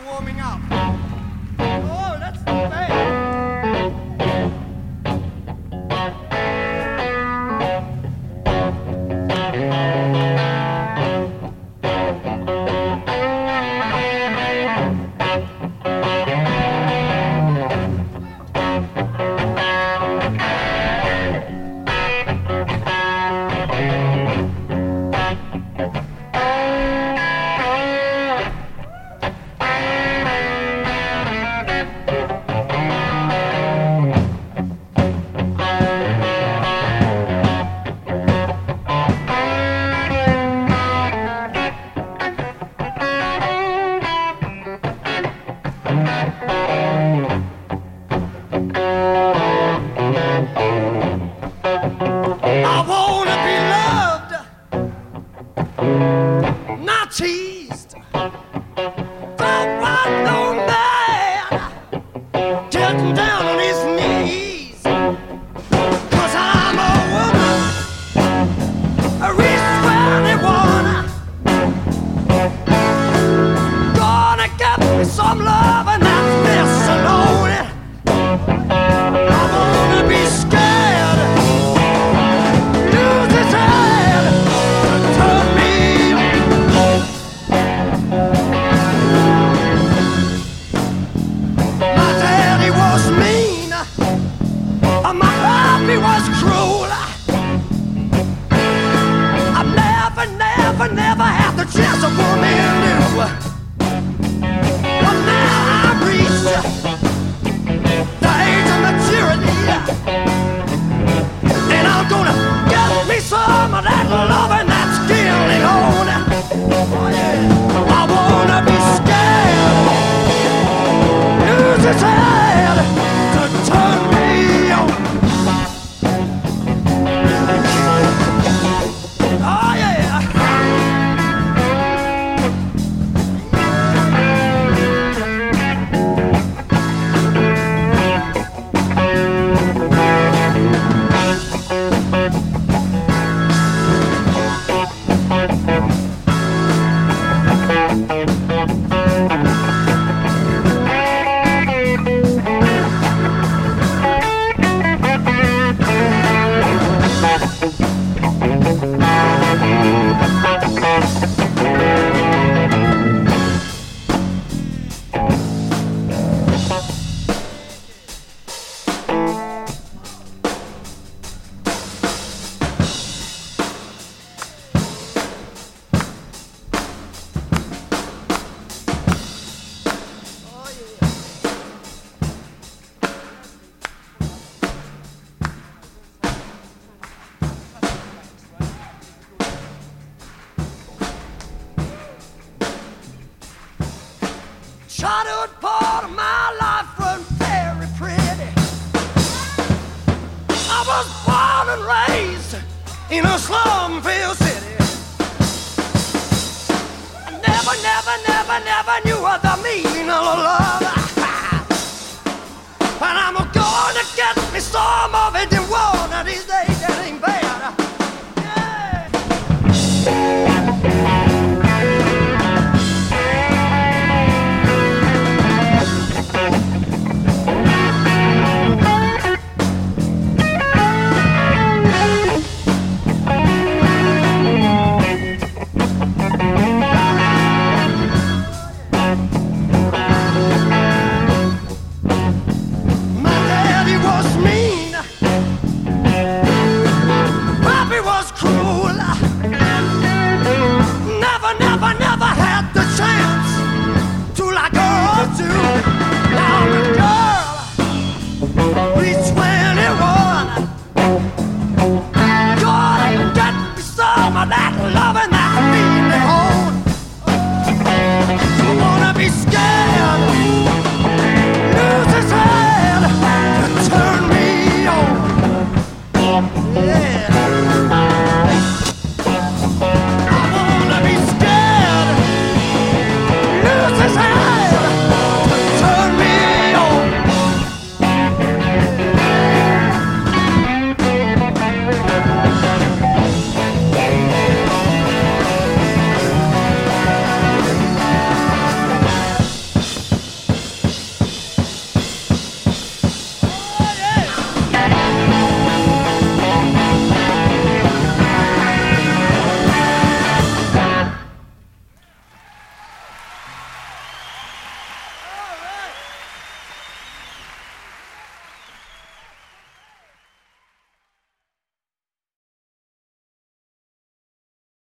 warming Fantastic. Never had the chance of woman knew. Childhood part of my life wasn't very pretty. I was born and raised in a slumville city. I never, never, never, never knew what the meaning of love. And I'm gonna get me some of it in war.